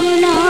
गुना